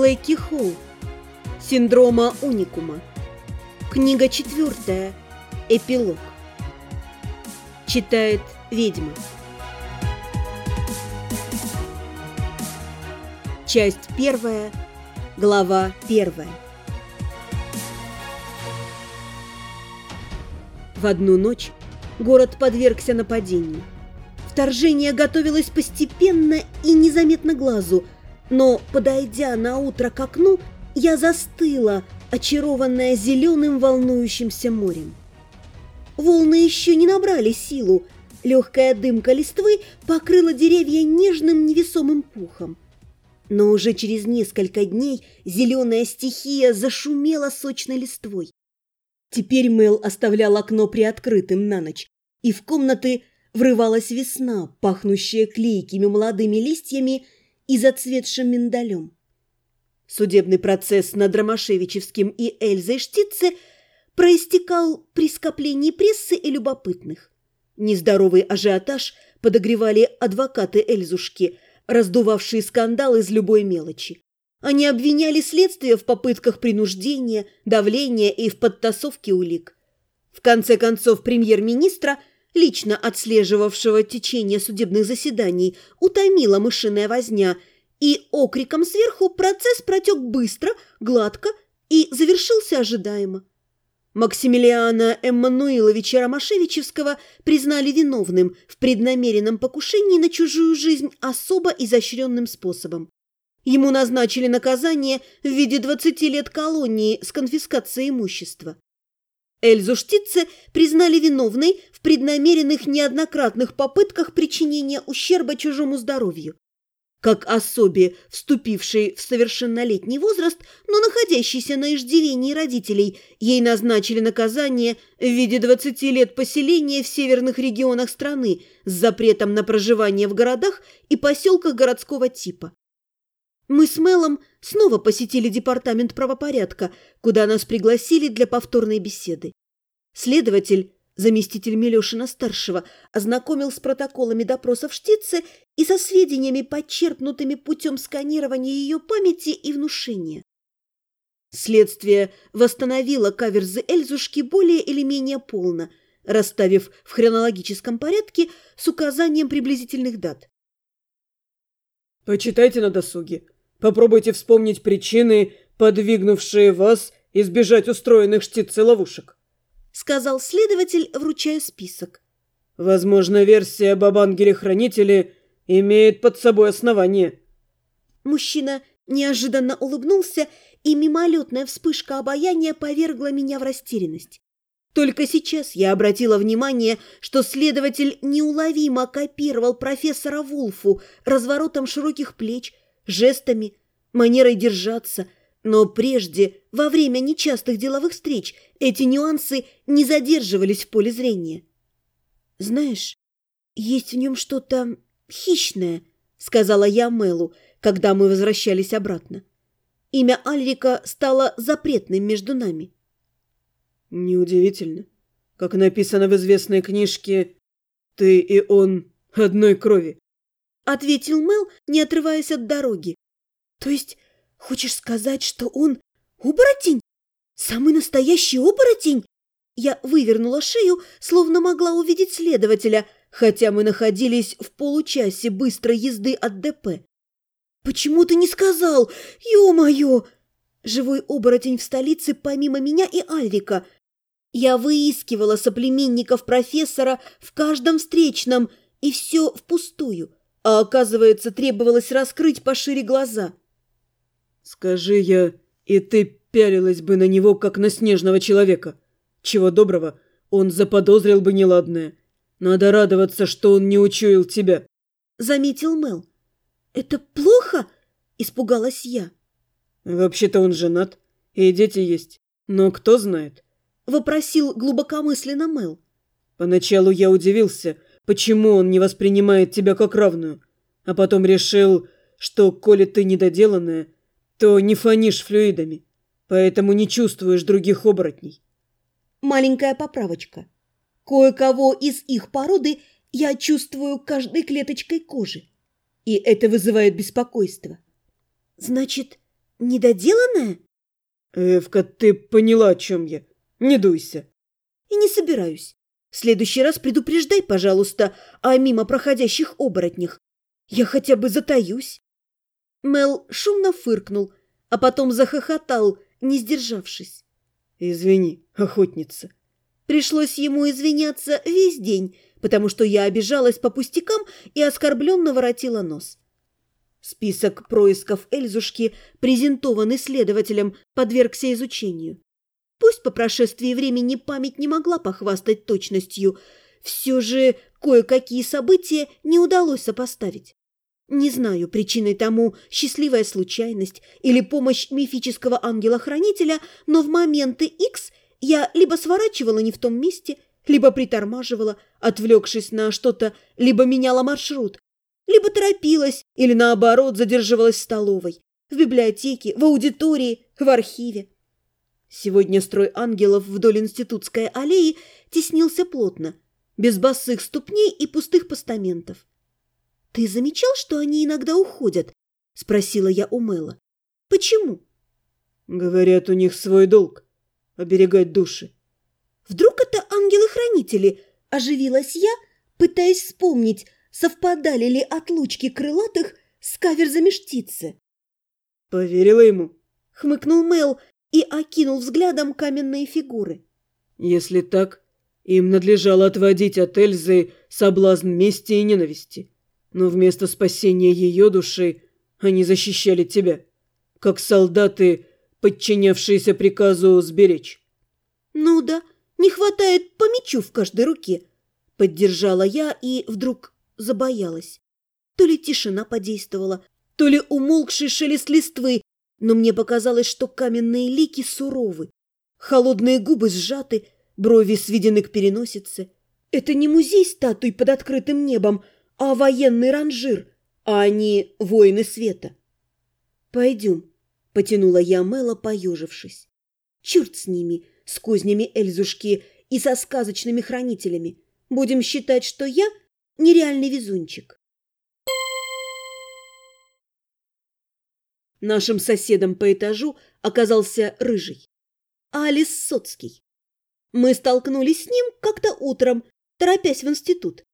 Блейки Холл. Синдрома уникума. Книга четвертая. Эпилог. Читает ведьма. Часть первая. Глава первая. В одну ночь город подвергся нападению. Вторжение готовилось постепенно и незаметно глазу, но, подойдя на утро к окну, я застыла, очарованная зеленым волнующимся морем. Волны еще не набрали силу, легкая дымка листвы покрыла деревья нежным невесомым пухом. Но уже через несколько дней зеленая стихия зашумела сочной листвой. Теперь Мэл оставлял окно приоткрытым на ночь, и в комнаты врывалась весна, пахнущая клейкими молодыми листьями и зацветшим миндалем. Судебный процесс над Ромашевичевским и Эльзой Штице проистекал при скоплении прессы и любопытных. Нездоровый ажиотаж подогревали адвокаты Эльзушки, раздувавшие скандал из любой мелочи. Они обвиняли следствие в попытках принуждения, давления и в подтасовке улик. В конце концов, премьер-министра – лично отслеживавшего течение судебных заседаний, утомила мышиная возня, и окриком сверху процесс протек быстро, гладко и завершился ожидаемо. Максимилиана Эммануиловича Ромашевичевского признали виновным в преднамеренном покушении на чужую жизнь особо изощренным способом. Ему назначили наказание в виде 20 лет колонии с конфискацией имущества. Эльзу Штице признали виновной в преднамеренных неоднократных попытках причинения ущерба чужому здоровью. Как особе, вступившей в совершеннолетний возраст, но находящейся на иждивении родителей, ей назначили наказание в виде 20 лет поселения в северных регионах страны с запретом на проживание в городах и поселках городского типа. Мы с Мелом снова посетили департамент правопорядка, куда нас пригласили для повторной беседы. Следователь, заместитель Милешина-старшего, ознакомил с протоколами допросов Штицы и со сведениями, подчерпнутыми путем сканирования ее памяти и внушения. Следствие восстановило каверзы Эльзушки более или менее полно, расставив в хронологическом порядке с указанием приблизительных дат. «Почитайте на досуге», Попробуйте вспомнить причины, подвигнувшие вас избежать устроенных штицы ловушек», — сказал следователь, вручая список. «Возможно, версия об ангеле-хранителе имеет под собой основание». Мужчина неожиданно улыбнулся, и мимолетная вспышка обаяния повергла меня в растерянность. Только сейчас я обратила внимание, что следователь неуловимо копировал профессора Вулфу разворотом широких плеч, жестами, манерой держаться, но прежде, во время нечастых деловых встреч, эти нюансы не задерживались в поле зрения. «Знаешь, есть в нем что-то хищное», — сказала я Мэлу, когда мы возвращались обратно. Имя Альрика стало запретным между нами. «Неудивительно. Как написано в известной книжке, ты и он одной крови. — ответил Мэл, не отрываясь от дороги. «То есть хочешь сказать, что он оборотень? Самый настоящий оборотень?» Я вывернула шею, словно могла увидеть следователя, хотя мы находились в получасе быстрой езды от ДП. «Почему ты не сказал? Ё-моё!» Живой оборотень в столице помимо меня и Альрика. Я выискивала соплеменников профессора в каждом встречном, и все впустую а оказывается, требовалось раскрыть пошире глаза. «Скажи я, и ты пялилась бы на него, как на снежного человека. Чего доброго, он заподозрил бы неладное. Надо радоваться, что он не учуял тебя», — заметил Мел. «Это плохо?» — испугалась я. «Вообще-то он женат, и дети есть. Но кто знает?» — вопросил глубокомысленно Мел. «Поначалу я удивился, — почему он не воспринимает тебя как равную, а потом решил, что, коли ты недоделанная, то не фонишь флюидами, поэтому не чувствуешь других оборотней. Маленькая поправочка. Кое-кого из их породы я чувствую каждой клеточкой кожи, и это вызывает беспокойство. Значит, недоделанная? Эвка, ты поняла, о чем я. Не дуйся. И не собираюсь. В следующий раз предупреждай, пожалуйста, о мимо проходящих оборотнях. Я хотя бы затаюсь. Мел шумно фыркнул, а потом захохотал, не сдержавшись. Извини, охотница. Пришлось ему извиняться весь день, потому что я обижалась по пустякам и оскорбленно воротила нос. Список происков Эльзушки, презентованный следователем, подвергся изучению. Пусть по прошествии времени память не могла похвастать точностью, все же кое-какие события не удалось сопоставить. Не знаю, причиной тому счастливая случайность или помощь мифического ангела-хранителя, но в моменты X я либо сворачивала не в том месте, либо притормаживала, отвлекшись на что-то, либо меняла маршрут, либо торопилась или, наоборот, задерживалась в столовой, в библиотеке, в аудитории, в архиве. Сегодня строй ангелов вдоль институтской аллеи теснился плотно, без босых ступней и пустых постаментов. «Ты замечал, что они иногда уходят?» – спросила я у Мэла. «Почему?» «Говорят, у них свой долг – оберегать души». «Вдруг это ангелы-хранители?» – оживилась я, пытаясь вспомнить, совпадали ли отлучки крылатых с каверзами штицы. «Поверила ему?» – хмыкнул Мэл и окинул взглядом каменные фигуры. «Если так, им надлежало отводить от Эльзы соблазн мести и ненависти но вместо спасения ее души они защищали тебя, как солдаты, подчинявшиеся приказу сберечь. «Ну да, не хватает по мечу в каждой руке», — поддержала я и вдруг забоялась. То ли тишина подействовала, то ли умолкший шелест листвы, но мне показалось, что каменные лики суровы, холодные губы сжаты, брови сведены к переносице. Это не музей статуй под открытым небом, а военный ранжир, а они воины света. «Пойдем», — потянула я Мэла, поежившись. «Черт с ними, с кознями Эльзушки и со сказочными хранителями. Будем считать, что я нереальный везунчик». Нашим соседом по этажу оказался Рыжий. Алис Соцкий. Мы столкнулись с ним как-то утром, торопясь в институт.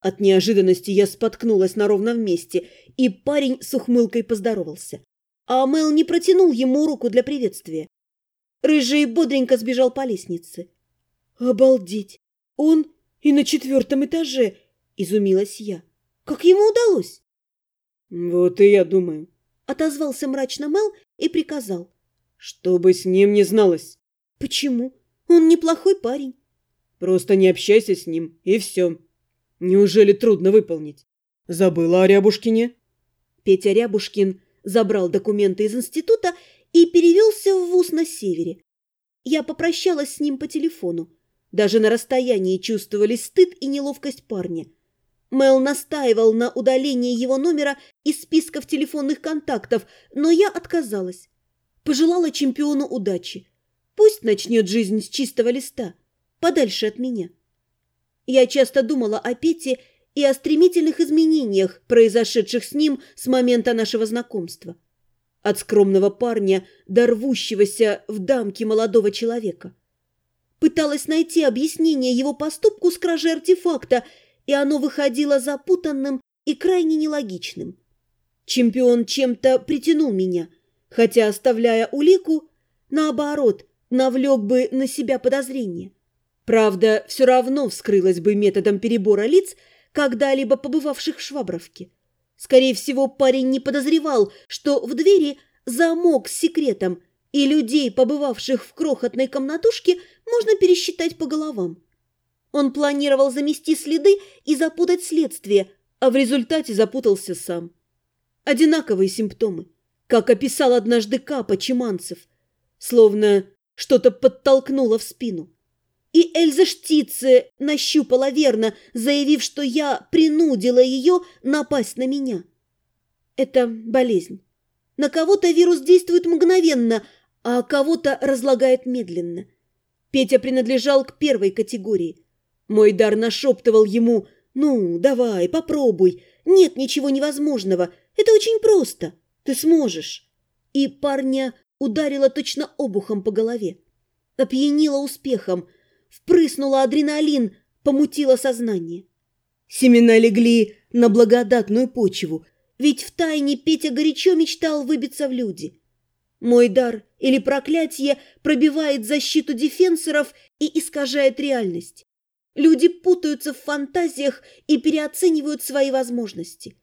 От неожиданности я споткнулась на ровном месте, и парень с ухмылкой поздоровался. А Мэл не протянул ему руку для приветствия. Рыжий бодренько сбежал по лестнице. «Обалдеть! Он и на четвертом этаже!» – изумилась я. «Как ему удалось?» «Вот и я думаю», – отозвался мрачно Мэл и приказал. «Чтобы с ним не зналось». «Почему? Он неплохой парень». «Просто не общайся с ним, и все». Неужели трудно выполнить? Забыла о Рябушкине? Петя Рябушкин забрал документы из института и перевелся в вуз на севере. Я попрощалась с ним по телефону. Даже на расстоянии чувствовались стыд и неловкость парня. Мел настаивал на удалении его номера из списков телефонных контактов, но я отказалась. Пожелала чемпиону удачи. Пусть начнет жизнь с чистого листа, подальше от меня. Я часто думала о Пете и о стремительных изменениях, произошедших с ним с момента нашего знакомства. От скромного парня до рвущегося в дамки молодого человека. Пыталась найти объяснение его поступку с кражей артефакта, и оно выходило запутанным и крайне нелогичным. Чемпион чем-то притянул меня, хотя, оставляя улику, наоборот, навлек бы на себя подозрение. Правда, все равно вскрылась бы методом перебора лиц, когда-либо побывавших в Швабровке. Скорее всего, парень не подозревал, что в двери замок с секретом, и людей, побывавших в крохотной комнатушке, можно пересчитать по головам. Он планировал замести следы и запутать следствие, а в результате запутался сам. Одинаковые симптомы, как описал однажды Капа Чеманцев, словно что-то подтолкнуло в спину. И Эльза Штице нащупала верно, заявив, что я принудила ее напасть на меня. Это болезнь. На кого-то вирус действует мгновенно, а кого-то разлагает медленно. Петя принадлежал к первой категории. Мой дар нашептывал ему «Ну, давай, попробуй. Нет ничего невозможного. Это очень просто. Ты сможешь». и парня ударила точно обухом по голове. Опьянила успехом, впрыснула адреналин, помутила сознание. Семена легли на благодатную почву, ведь втайне Петя горячо мечтал выбиться в люди. Мой дар или проклятие пробивает защиту дефенсоров и искажает реальность. Люди путаются в фантазиях и переоценивают свои возможности.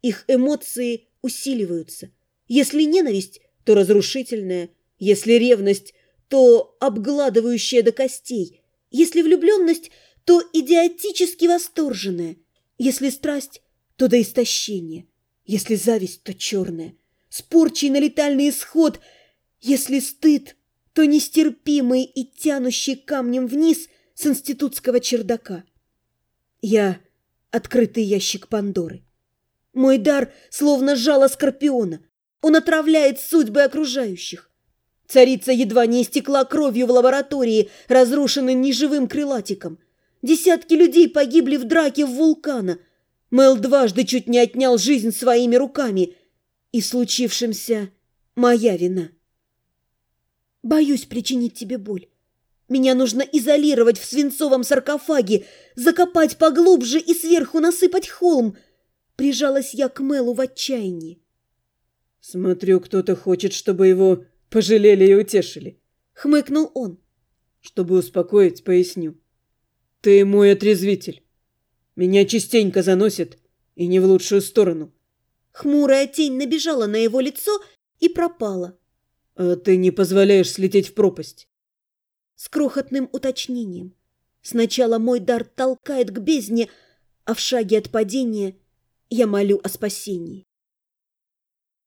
Их эмоции усиливаются. Если ненависть, то разрушительная. Если ревность, то обгладывающая до костей. Если влюбленность, то идиотически восторженная. Если страсть, то до истощения. Если зависть, то черная. С порчей на летальный исход. Если стыд, то нестерпимый и тянущий камнем вниз с институтского чердака. Я — открытый ящик Пандоры. Мой дар словно жало скорпиона. Он отравляет судьбы окружающих. Царица едва не истекла кровью в лаборатории, разрушенной неживым крылатиком. Десятки людей погибли в драке в вулкана. Мэл дважды чуть не отнял жизнь своими руками. И случившимся моя вина. Боюсь причинить тебе боль. Меня нужно изолировать в свинцовом саркофаге, закопать поглубже и сверху насыпать холм. Прижалась я к Мэлу в отчаянии. «Смотрю, кто-то хочет, чтобы его пожалели и утешили», — хмыкнул он. «Чтобы успокоить, поясню. Ты мой отрезвитель. Меня частенько заносит, и не в лучшую сторону». Хмурая тень набежала на его лицо и пропала. «А ты не позволяешь слететь в пропасть». С крохотным уточнением. Сначала мой дар толкает к бездне, а в шаге от падения я молю о спасении.